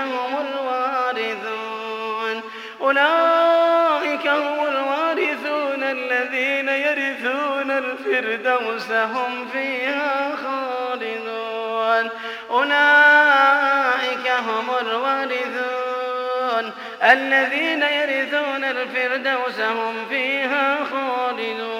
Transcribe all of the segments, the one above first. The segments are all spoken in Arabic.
هم الوارثون. أولئك هم الوارثون الذين يرثون الفردوس هم فيها خالدون. أولئك هم الوارثون الذين يرثون الفردوس هم فيها خالدون.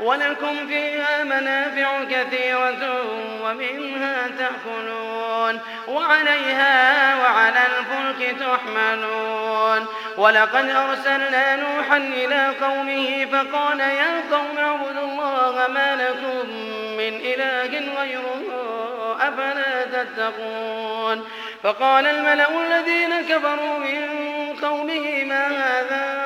ولكم فيها منافع كثيرة ومنها تأكلون وعليها وعلى الفلك تحملون. ولقد أرسلنا نوحا إلى قومه فقال يا قوم اعبدوا الله ما لكم من إله غيره أفلا تتقون. فقال الملأ الذين كفروا من قومه ما هذا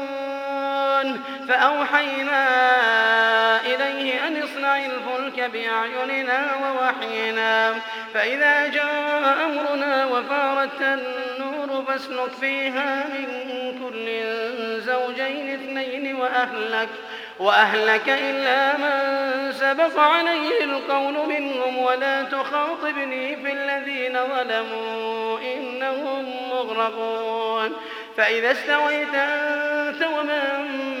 فأوحينا إليه أن اصنع الفلك بأعيننا ووحينا. فإذا جاء أمرنا وفارت النور فاسلك فيها من كل زوجين اثنين وأهلك وأهلك إلا من سبق عليه القول منهم. ولا تخاطبني في الذين ظلموا إنهم مغرقون. فإذا استويت أنت ومن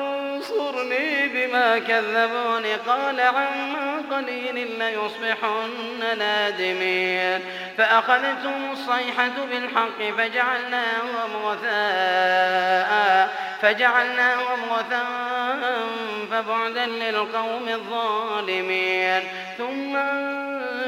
بما كذبون قال عما قليل ليصبحن نادمين. فأخذتهم الصيحة بالحق فجعلناهم غثاء. فجعلناهم غثاء فبعدا للقوم الظالمين. ثم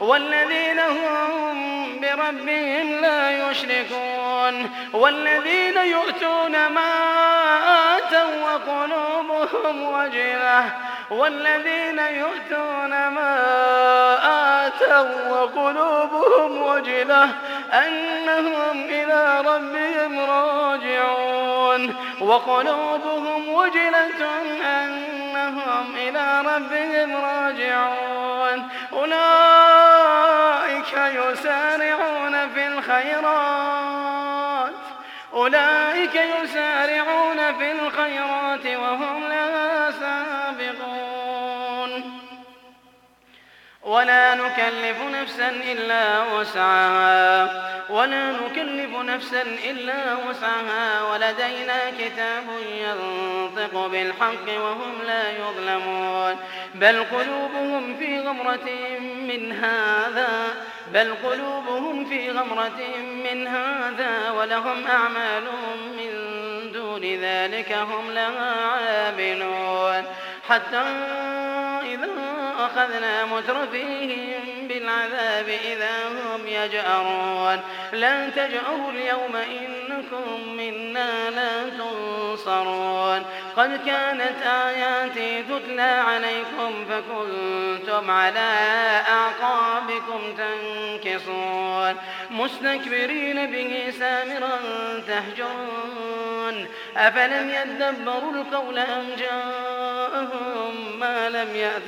والذين هم بربهم لا يشركون والذين يؤتون ما آتوا وقلوبهم وجلة والذين يؤتون ما آتوا وقلوبهم وجلة أنهم إلى ربهم راجعون وقلوبهم وجلة أنهم إلى ربهم راجعون. أولئك الخيرات. أولئك يسارعون في الخيرات. ولا نكلف نفسا إلا وسعها. ولا نكلف نفسا إلا وسعها. ولدينا كتاب ينطق بالحق وهم لا يظلمون. بل قلوبهم في غمرة من هذا. بل قلوبهم في غمرة من هذا. ولهم أعمال من دون ذلك هم لها عاملون. حتى إذا أخذنا مترفيهم بالعذاب إذا هم يجأرون. لا تجأروا اليوم إنكم منا لا تنصرون. قد كانت آياتي تتلى عليكم فكنتم على أعقابكم تنكصون. مستكبرين به سامرا تهجرون. أفلم يدبروا القول أم جاءهم ما لم يأت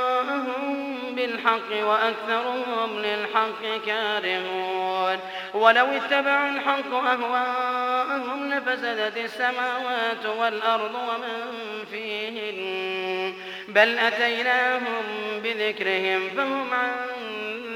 بالحق وأكثرهم للحق كارهون. ولو اتبعوا الحق أهواءهم لفسدت السماوات والأرض ومن فيهن. بل أتيناهم بذكرهم فهم عن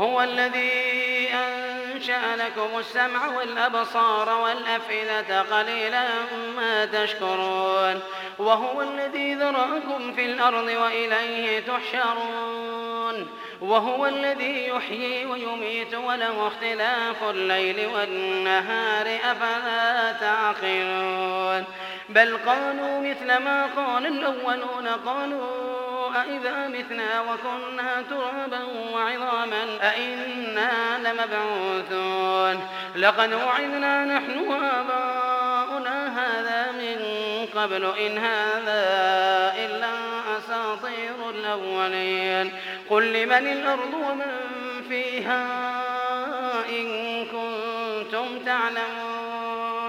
وهو الذي أنشأ لكم السمع والأبصار والأفئدة قليلا ما تشكرون. وهو الذي ذرأكم في الأرض وإليه تحشرون. وهو الذي يحيي ويميت وله اختلاف الليل والنهار أفلا تعقلون. بل قالوا مثل ما قال الأولون قالوا أئذا متنا وكنا ترابا وعظاما أئنا لمبعوثون لقد وعدنا نحن وآباؤنا هذا من قبل إن هذا إلا أساطير الأولين قل لمن الأرض ومن فيها إن كنتم تعلمون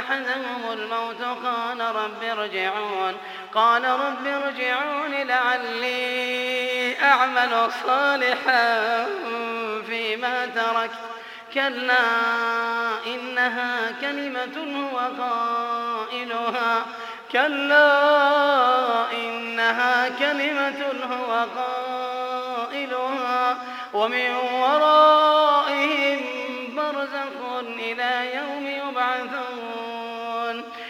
أحدهم الموت قال رب ارجعون قال رب ارجعون لعلي أعمل صالحا فيما تركت كلا إنها كلمة هو قائلها. كلا إنها كلمة هو قائلها. ومن ورائهم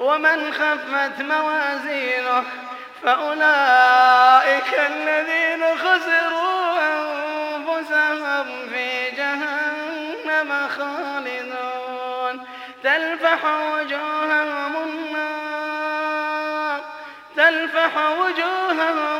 ومن خفت موازينه فأولئك الذين خسروا أنفسهم في جهنم خالدون. تلفح وجوههم النار تلفح وجوههم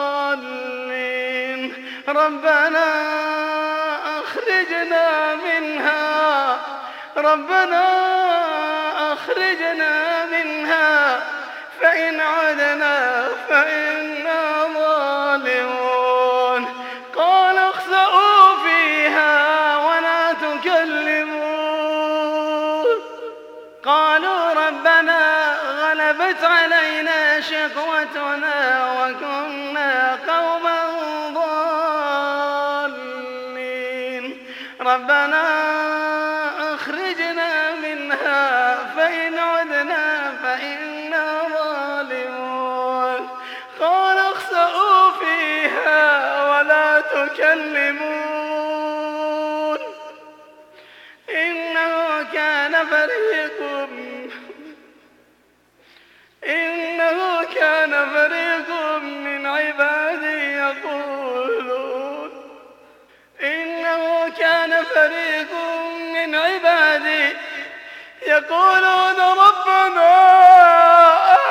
ربنا أخرجنا منها. ربنا أخرجنا منها. فإن عدنا فإنا ظالمون. قال اخسأوا فيها ولا تكلمون. قالوا ربنا غلبت علينا شقوتنا ربنا أخرجنا منها فإن عدنا فإنا ظالمون. قال اخسأوا فيها ولا تكلمون. إنه كان فريق يقولون ربنا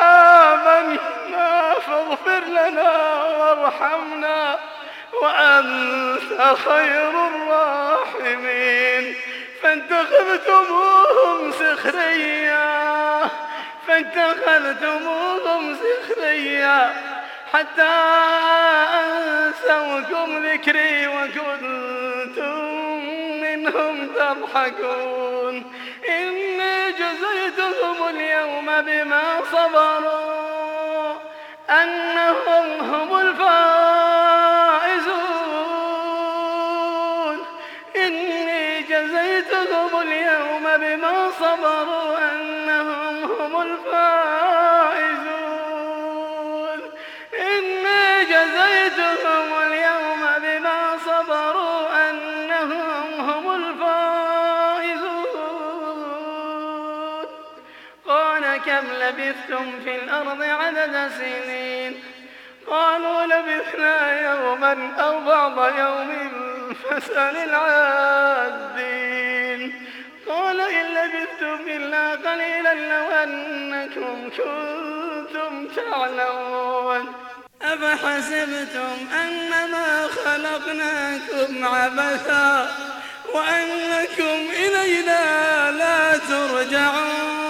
آمنا فاغفر لنا وارحمنا وأنت خير الراحمين. فاتخذتموهم سخريا فاتخذتموهم سخريا حتى أنسوكم ذكري وكنتم منهم تضحكون. جزيتهم اليوم بما صبروا. أنهم كم لبثتم في الأرض عدد سنين؟ قالوا لبثنا يوما أو بعض يوم فاسأل العادين. قال إن لبثتم إلا قليلا لو أنكم كنتم تعلمون. أفحسبتم أنما خلقناكم عبثا وأنكم إلينا لا ترجعون.